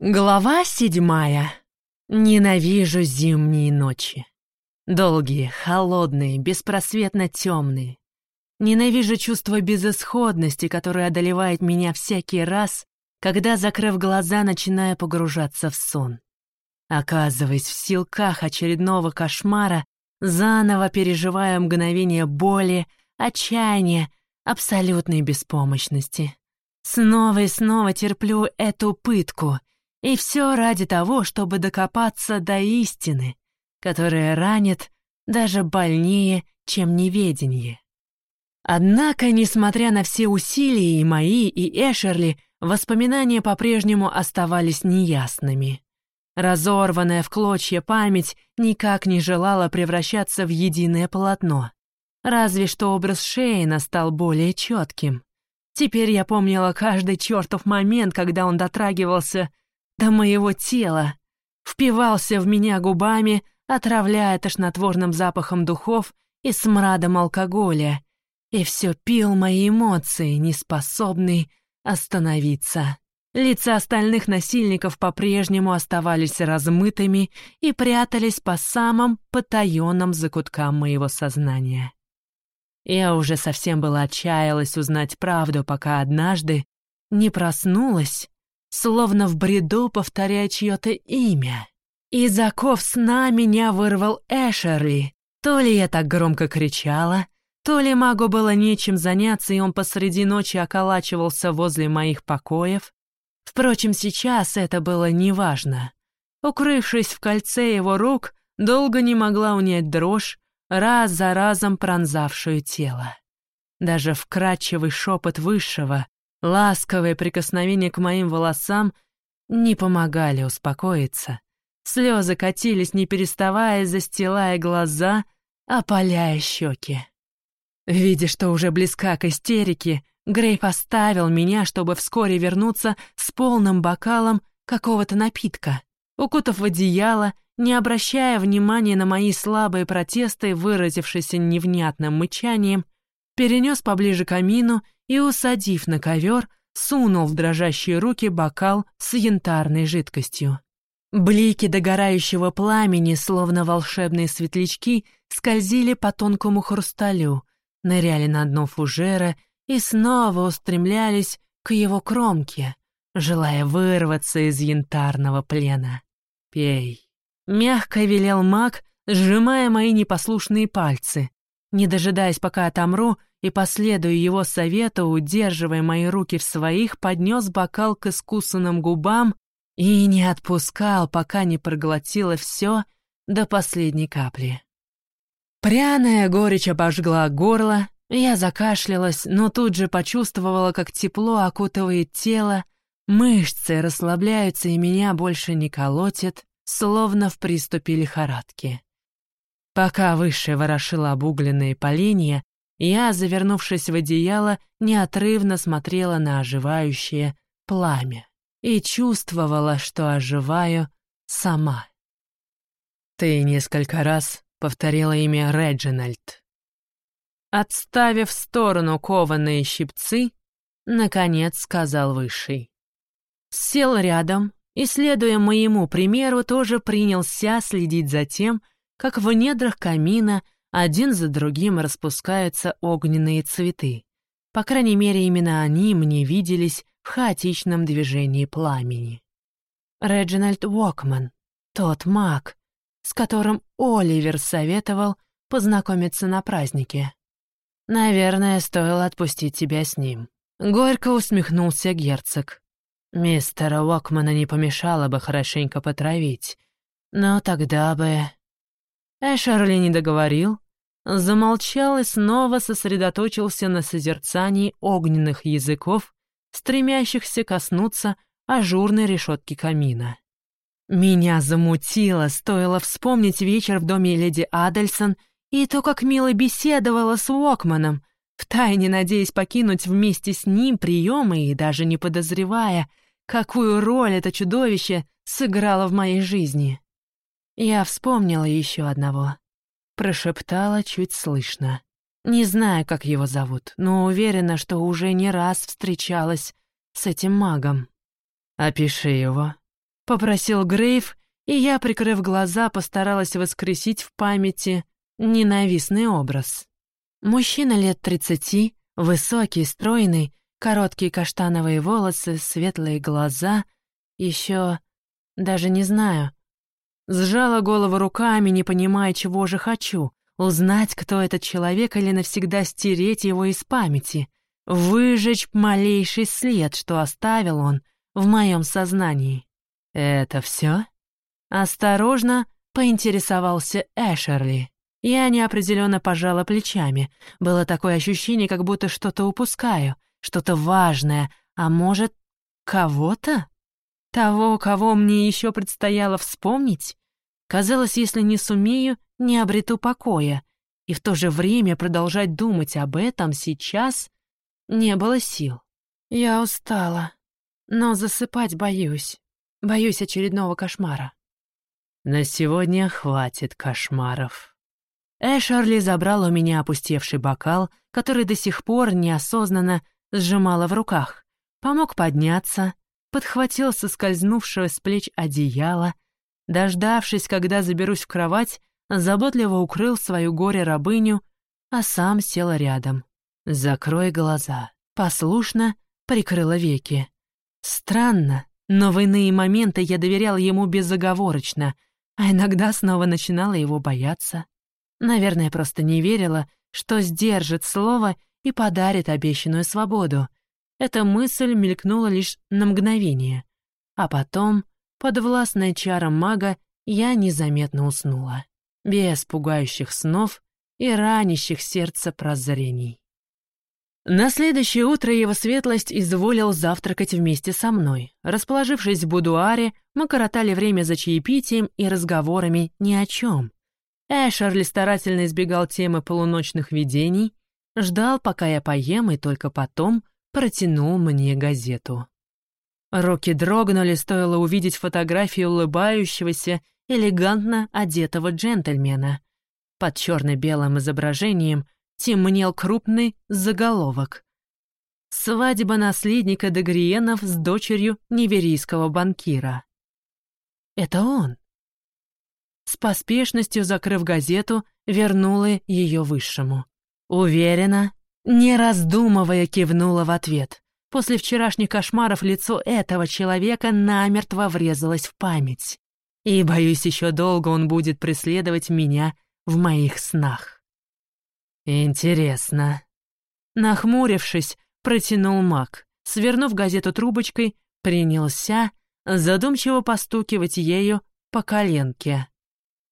Глава седьмая. Ненавижу зимние ночи. Долгие, холодные, беспросветно темные. Ненавижу чувство безысходности, которое одолевает меня всякий раз, когда, закрыв глаза, начинаю погружаться в сон. Оказываясь в силках очередного кошмара, заново переживая мгновение боли, отчаяния, абсолютной беспомощности. Снова и снова терплю эту пытку — и все ради того, чтобы докопаться до истины, которая ранит даже больнее, чем неведение. Однако, несмотря на все усилия и мои, и Эшерли, воспоминания по-прежнему оставались неясными. Разорванная в клочья память никак не желала превращаться в единое полотно. Разве что образ Шейна стал более четким. Теперь я помнила каждый чертов момент, когда он дотрагивался до моего тела, впивался в меня губами, отравляя тошнотворным запахом духов и смрадом алкоголя, и все пил мои эмоции, неспособный остановиться. Лица остальных насильников по-прежнему оставались размытыми и прятались по самым потаенным закуткам моего сознания. Я уже совсем была отчаялась узнать правду, пока однажды не проснулась словно в бреду повторяя чье-то имя. Из оков сна меня вырвал Эшерли. То ли я так громко кричала, то ли магу было нечем заняться, и он посреди ночи околачивался возле моих покоев. Впрочем, сейчас это было неважно. Укрывшись в кольце его рук, долго не могла унять дрожь, раз за разом пронзавшую тело. Даже вкрадчивый шепот высшего, Ласковые прикосновения к моим волосам не помогали успокоиться. Слезы катились, не переставая, застилая глаза, опаляя щеки. Видя, что уже близка к истерике, Грей поставил меня, чтобы вскоре вернуться с полным бокалом какого-то напитка. Укутав в одеяло, не обращая внимания на мои слабые протесты, выразившиеся невнятным мычанием, перенес поближе к камину и, усадив на ковер, сунул в дрожащие руки бокал с янтарной жидкостью. Блики догорающего пламени, словно волшебные светлячки, скользили по тонкому хрусталю, ныряли на дно фужера и снова устремлялись к его кромке, желая вырваться из янтарного плена. «Пей!» — мягко велел маг, сжимая мои непослушные пальцы. Не дожидаясь, пока отомру, и, последуя его совету, удерживая мои руки в своих, поднес бокал к искусанным губам и не отпускал, пока не проглотила все до последней капли. Пряная горечь обожгла горло, я закашлялась, но тут же почувствовала, как тепло окутывает тело, мышцы расслабляются и меня больше не колотит, словно в приступе лихорадки. Пока выше ворошила обугленные поленья, я, завернувшись в одеяло, неотрывно смотрела на оживающее пламя и чувствовала, что оживаю сама. «Ты несколько раз повторила имя Реджинальд». Отставив в сторону кованые щипцы, наконец сказал Высший. Сел рядом и, следуя моему примеру, тоже принялся следить за тем, как в недрах камина один за другим распускаются огненные цветы. По крайней мере, именно они мне виделись в хаотичном движении пламени. Реджинальд Уокман, тот маг, с которым Оливер советовал познакомиться на празднике. Наверное, стоило отпустить тебя с ним. Горько усмехнулся герцог. Мистера Уокмана не помешало бы хорошенько потравить, но тогда бы... Эшерли не договорил, замолчал и снова сосредоточился на созерцании огненных языков, стремящихся коснуться ажурной решетки камина. Меня замутило, стоило вспомнить вечер в доме леди Адельсон и то, как мило беседовала с Уокманом, втайне надеясь покинуть вместе с ним приемы и даже не подозревая, какую роль это чудовище сыграло в моей жизни. Я вспомнила еще одного. Прошептала чуть слышно. Не знаю, как его зовут, но уверена, что уже не раз встречалась с этим магом. «Опиши его», попросил Грейв, и я, прикрыв глаза, постаралась воскресить в памяти ненавистный образ. Мужчина лет тридцати, высокий, стройный, короткие каштановые волосы, светлые глаза, еще даже не знаю. Сжала голову руками, не понимая, чего же хочу. Узнать, кто этот человек, или навсегда стереть его из памяти. Выжечь малейший след, что оставил он в моем сознании. «Это все?» Осторожно поинтересовался Эшерли. Я неопределенно пожала плечами. Было такое ощущение, как будто что-то упускаю, что-то важное, а может, кого-то? Того, кого мне еще предстояло вспомнить? Казалось, если не сумею, не обрету покоя. И в то же время продолжать думать об этом сейчас не было сил. Я устала, но засыпать боюсь. Боюсь очередного кошмара. На сегодня хватит кошмаров. Эшерли забрал у меня опустевший бокал, который до сих пор неосознанно сжимала в руках, помог подняться, подхватил соскользнувшего с плеч одеяло, дождавшись, когда заберусь в кровать, заботливо укрыл свою горе-рабыню, а сам сел рядом. «Закрой глаза». Послушно прикрыла веки. Странно, но в иные моменты я доверяла ему безоговорочно, а иногда снова начинала его бояться. Наверное, просто не верила, что сдержит слово и подарит обещанную свободу. Эта мысль мелькнула лишь на мгновение. А потом, под властной чаром мага, я незаметно уснула. Без пугающих снов и ранящих сердце прозрений. На следующее утро его светлость изволил завтракать вместе со мной. Расположившись в будуаре, мы коротали время за чаепитием и разговорами ни о чем. Эшерли старательно избегал темы полуночных видений, ждал, пока я поем, и только потом протянул мне газету. Руки дрогнули, стоило увидеть фотографию улыбающегося, элегантно одетого джентльмена. Под черно-белым изображением темнел крупный заголовок. «Свадьба наследника Дегриенов с дочерью неверийского банкира». Это он. С поспешностью закрыв газету, вернула ее высшему. Уверена, не раздумывая, кивнула в ответ. После вчерашних кошмаров лицо этого человека намертво врезалось в память. И, боюсь, еще долго он будет преследовать меня в моих снах. «Интересно». Нахмурившись, протянул маг. Свернув газету трубочкой, принялся задумчиво постукивать ею по коленке.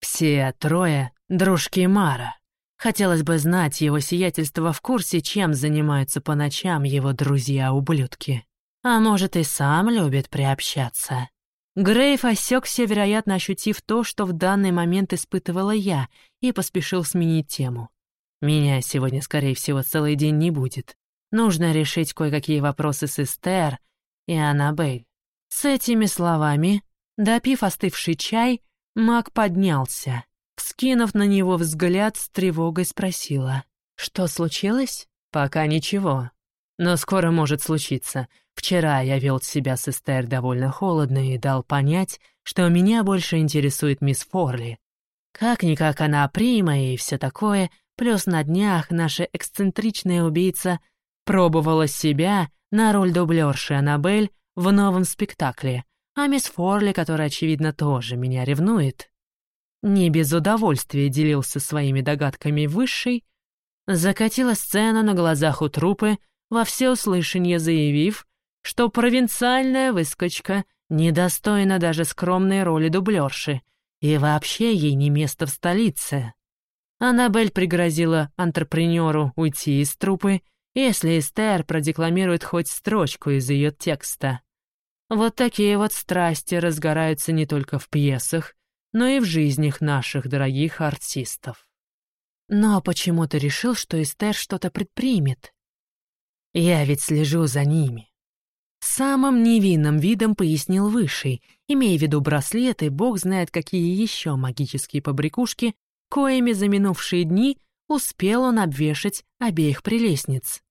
Все трое — дружки Мара. Хотелось бы знать его сиятельство в курсе, чем занимаются по ночам его друзья-ублюдки. А может, и сам любит приобщаться. Грейв осекся, вероятно, ощутив то, что в данный момент испытывала я, и поспешил сменить тему. Меня сегодня, скорее всего, целый день не будет. Нужно решить кое-какие вопросы с Эстер и Аннабель. С этими словами, допив остывший чай, Маг поднялся. Скинув на него взгляд, с тревогой спросила. «Что случилось?» «Пока ничего. Но скоро может случиться. Вчера я вел себя с Эстер довольно холодно и дал понять, что меня больше интересует мисс Форли. Как-никак она прима и все такое, плюс на днях наша эксцентричная убийца пробовала себя на роль дублерши Аннабель в новом спектакле — а мисс Форли, которая, очевидно, тоже меня ревнует, не без удовольствия делился своими догадками высшей, закатила сцену на глазах у трупы, во всеуслышание заявив, что провинциальная выскочка недостойна даже скромной роли дублерши, и вообще ей не место в столице. Аннабель пригрозила антрепренеру уйти из трупы, если Эстер продекламирует хоть строчку из ее текста. Вот такие вот страсти разгораются не только в пьесах, но и в жизнях наших дорогих артистов. Но почему ты решил, что Эстер что-то предпримет? Я ведь слежу за ними. Самым невинным видом пояснил Высший, имея в виду браслеты, бог знает какие еще магические побрякушки, коими за минувшие дни успел он обвешать обеих прелестниц.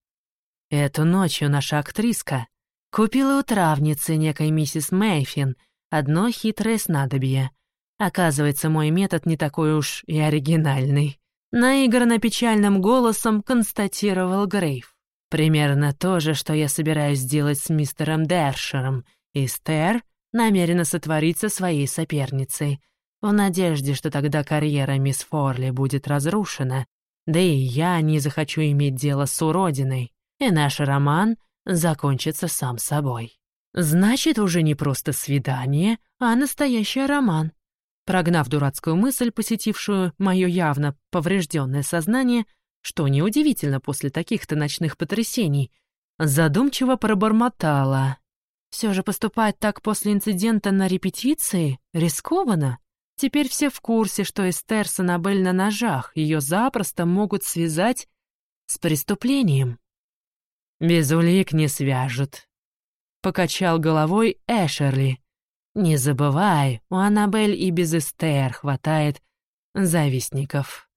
Эту ночью наша актриска Купила у травницы некой миссис Мэйфин, Одно хитрое снадобье. Оказывается, мой метод не такой уж и оригинальный. Наигранно печальным голосом констатировал Грейв. Примерно то же, что я собираюсь сделать с мистером Дершером, и Стер намерена сотворить со своей соперницей, в надежде, что тогда карьера мисс Форли будет разрушена, да и я не захочу иметь дело с уродиной, и наш роман закончится сам собой. Значит, уже не просто свидание, а настоящий роман. Прогнав дурацкую мысль, посетившую мое явно поврежденное сознание, что неудивительно после таких-то ночных потрясений, задумчиво пробормотала. Все же поступать так после инцидента на репетиции рискованно. Теперь все в курсе, что Эстер Санабель на ножах, ее запросто могут связать с преступлением. «Без улик не свяжут», — покачал головой Эшерли. «Не забывай, у Аннабель и без Эстер хватает завистников».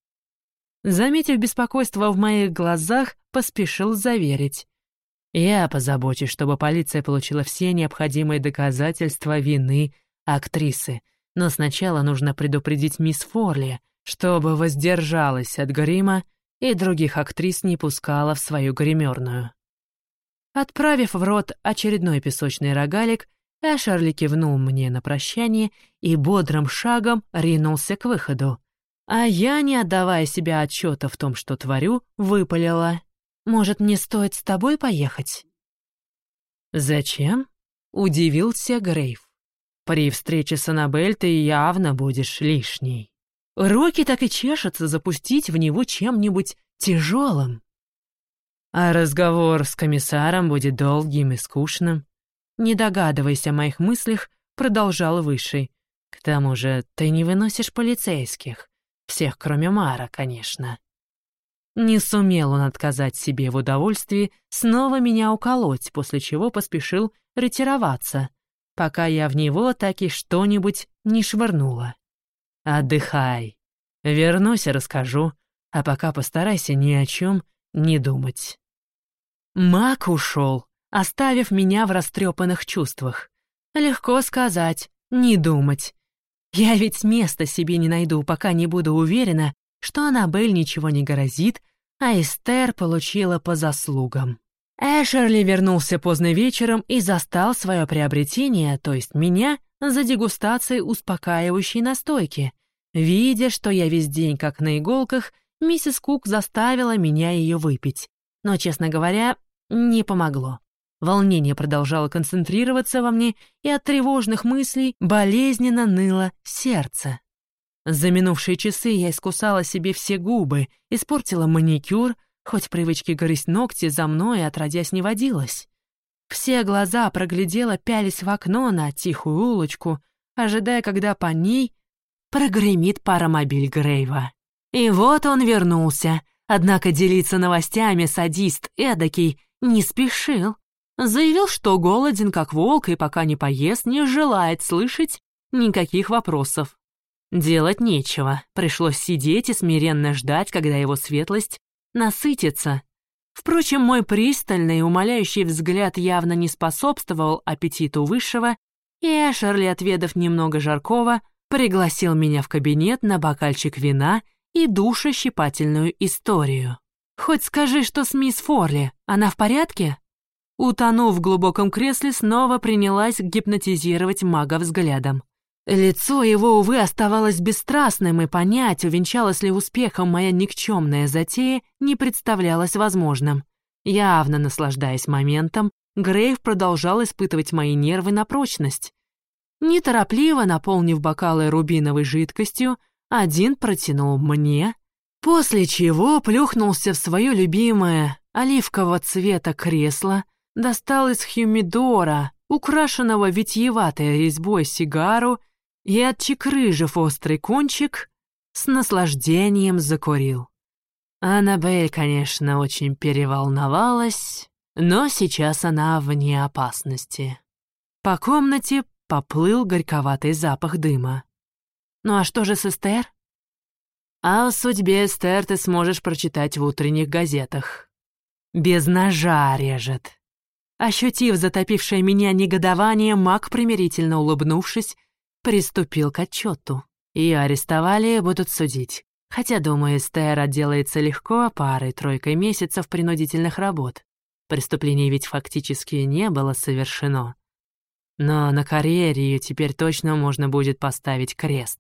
Заметив беспокойство в моих глазах, поспешил заверить. «Я позабочусь, чтобы полиция получила все необходимые доказательства вины актрисы, но сначала нужно предупредить мисс Форли, чтобы воздержалась от грима и других актрис не пускала в свою гримерную. Отправив в рот очередной песочный рогалик, Эшерли кивнул мне на прощание и бодрым шагом ринулся к выходу. А я, не отдавая себе отчета в том, что творю, выпалила. «Может, мне стоит с тобой поехать?» «Зачем?» — удивился Грейв. При встрече с Аннабель ты явно будешь лишней. Руки так и чешутся запустить в него чем-нибудь тяжелым. А разговор с комиссаром будет долгим и скучным. Не догадываясь о моих мыслях, продолжал Высший. К тому же ты не выносишь полицейских. Всех, кроме Мара, конечно. Не сумел он отказать себе в удовольствии снова меня уколоть, после чего поспешил ретироваться, пока я в него так и что-нибудь не швырнула. Отдыхай. Вернусь и расскажу, а пока постарайся ни о чем не думать. Мак ушел, оставив меня в растрепанных чувствах. Легко сказать, не думать. Я ведь места себе не найду, пока не буду уверена, что Аннабель ничего не грозит, а Эстер получила по заслугам. Эшерли вернулся поздно вечером и застал свое приобретение, то есть меня, за дегустацией успокаивающей настойки. Видя, что я весь день как на иголках, миссис Кук заставила меня ее выпить. Но, честно говоря, не помогло. Волнение продолжало концентрироваться во мне, и от тревожных мыслей болезненно ныло сердце. За минувшие часы я искусала себе все губы, испортила маникюр — хоть привычки грызть ногти за мной отродясь не водилось. Все глаза проглядела, пялись в окно на тихую улочку, ожидая, когда по ней прогремит паромобиль Грейва. И вот он вернулся, однако делиться новостями садист эдакий не спешил. Заявил, что голоден как волк и пока не поест, не желает слышать никаких вопросов. Делать нечего, пришлось сидеть и смиренно ждать, когда его светлость насытиться. Впрочем, мой пристальный, умоляющий взгляд явно не способствовал аппетиту высшего, и Эшерли, отведав немного жаркого, пригласил меня в кабинет на бокальчик вина и душещипательную историю. «Хоть скажи, что с мисс Форли, она в порядке?» Утонув в глубоком кресле, снова принялась гипнотизировать мага взглядом. Лицо его, увы, оставалось бесстрастным, и понять, увенчалась ли успехом моя никчемная затея, не представлялось возможным. Явно наслаждаясь моментом, Грейв продолжал испытывать мои нервы на прочность. Неторопливо наполнив бокалы рубиновой жидкостью, один протянул мне, после чего плюхнулся в свое любимое оливкового цвета кресло, достал из хюмидора, украшенного витиеватой резьбой сигару и, отчекрыжив острый кончик, с наслаждением закурил. Аннабель, конечно, очень переволновалась, но сейчас она вне опасности. По комнате поплыл горьковатый запах дыма. «Ну а что же с Эстер?» «А о судьбе Эстер ты сможешь прочитать в утренних газетах. Без ножа режет. Ощутив затопившее меня негодование, маг, примирительно улыбнувшись, приступил к отчету. Ее арестовали и будут судить. Хотя, думаю, Эстер отделается легко парой-тройкой месяцев принудительных работ. Преступлений ведь фактически не было совершено. Но на карьере ее теперь точно можно будет поставить крест.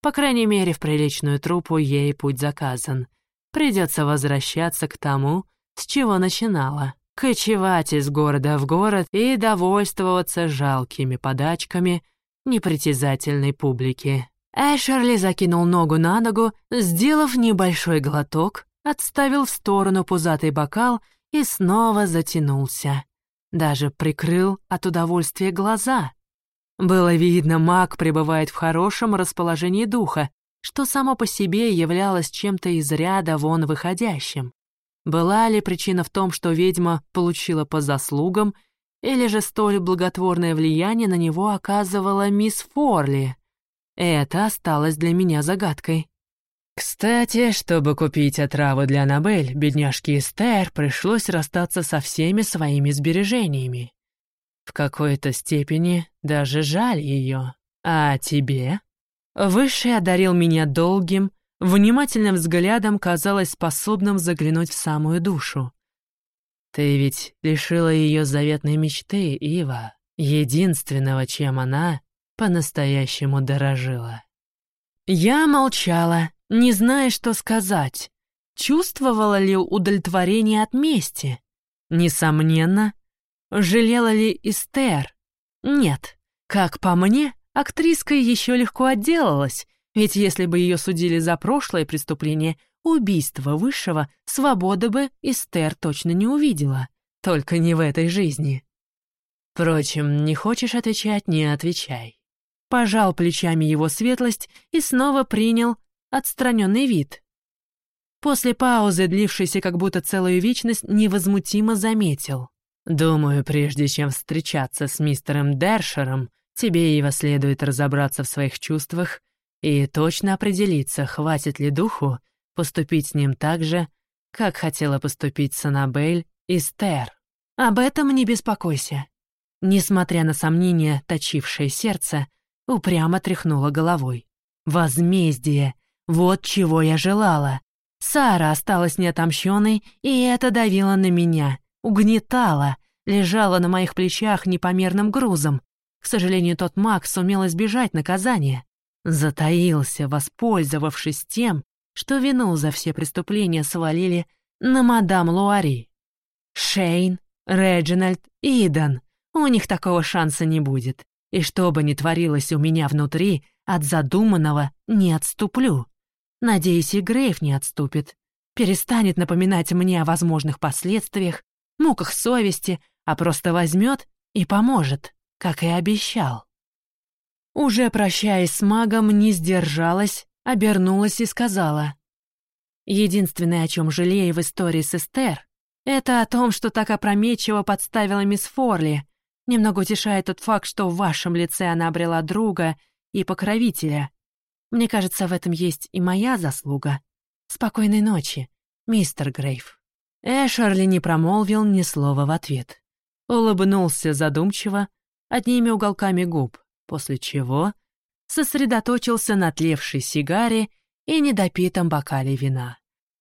По крайней мере, в приличную трупу ей путь заказан. Придется возвращаться к тому, с чего начинала кочевать из города в город и довольствоваться жалкими подачками непритязательной публики. Эшерли закинул ногу на ногу, сделав небольшой глоток, отставил в сторону пузатый бокал и снова затянулся. Даже прикрыл от удовольствия глаза. Было видно, маг пребывает в хорошем расположении духа, что само по себе являлось чем-то из ряда вон выходящим. Была ли причина в том, что ведьма получила по заслугам, или же столь благотворное влияние на него оказывала мисс Форли? Это осталось для меня загадкой. Кстати, чтобы купить отраву для Аннабель, бедняжке Эстер пришлось расстаться со всеми своими сбережениями. В какой-то степени даже жаль ее. А тебе? Высший одарил меня долгим, внимательным взглядом казалось способным заглянуть в самую душу. Ты ведь лишила ее заветной мечты, Ива, единственного, чем она по-настоящему дорожила. Я молчала, не зная, что сказать. Чувствовала ли удовлетворение от мести? Несомненно. Жалела ли Эстер? Нет. Как по мне, актриска еще легко отделалась, ведь если бы ее судили за прошлое преступление, убийство высшего, свободы бы Эстер точно не увидела. Только не в этой жизни. Впрочем, не хочешь отвечать — не отвечай. Пожал плечами его светлость и снова принял отстраненный вид. После паузы, длившейся как будто целую вечность, невозмутимо заметил. «Думаю, прежде чем встречаться с мистером Дершером, тебе его следует разобраться в своих чувствах и точно определиться, хватит ли духу поступить с ним так же, как хотела поступить с и Стер. Об этом не беспокойся. Несмотря на сомнения, точившее сердце, упрямо тряхнула головой. Возмездие! Вот чего я желала. Сара осталась неотомщенной, и это давило на меня, угнетало, лежало на моих плечах непомерным грузом. К сожалению, тот маг сумел избежать наказания. Затаился, воспользовавшись тем, что вину за все преступления свалили на мадам Луари. Шейн, Реджинальд, Иден. У них такого шанса не будет. И что бы ни творилось у меня внутри, от задуманного не отступлю. Надеюсь, и Грейв не отступит. Перестанет напоминать мне о возможных последствиях, муках совести, а просто возьмет и поможет, как и обещал. Уже прощаясь с магом, не сдержалась, обернулась и сказала. Единственное, о чем жалею в истории с Эстер, это о том, что так опрометчиво подставила мисс Форли. Немного утешает тот факт, что в вашем лице она обрела друга и покровителя. Мне кажется, в этом есть и моя заслуга. Спокойной ночи, мистер Грейв. Эшерли не промолвил ни слова в ответ. Улыбнулся задумчиво, одними уголками губ после чего сосредоточился на тлевшей сигаре и недопитом бокале вина.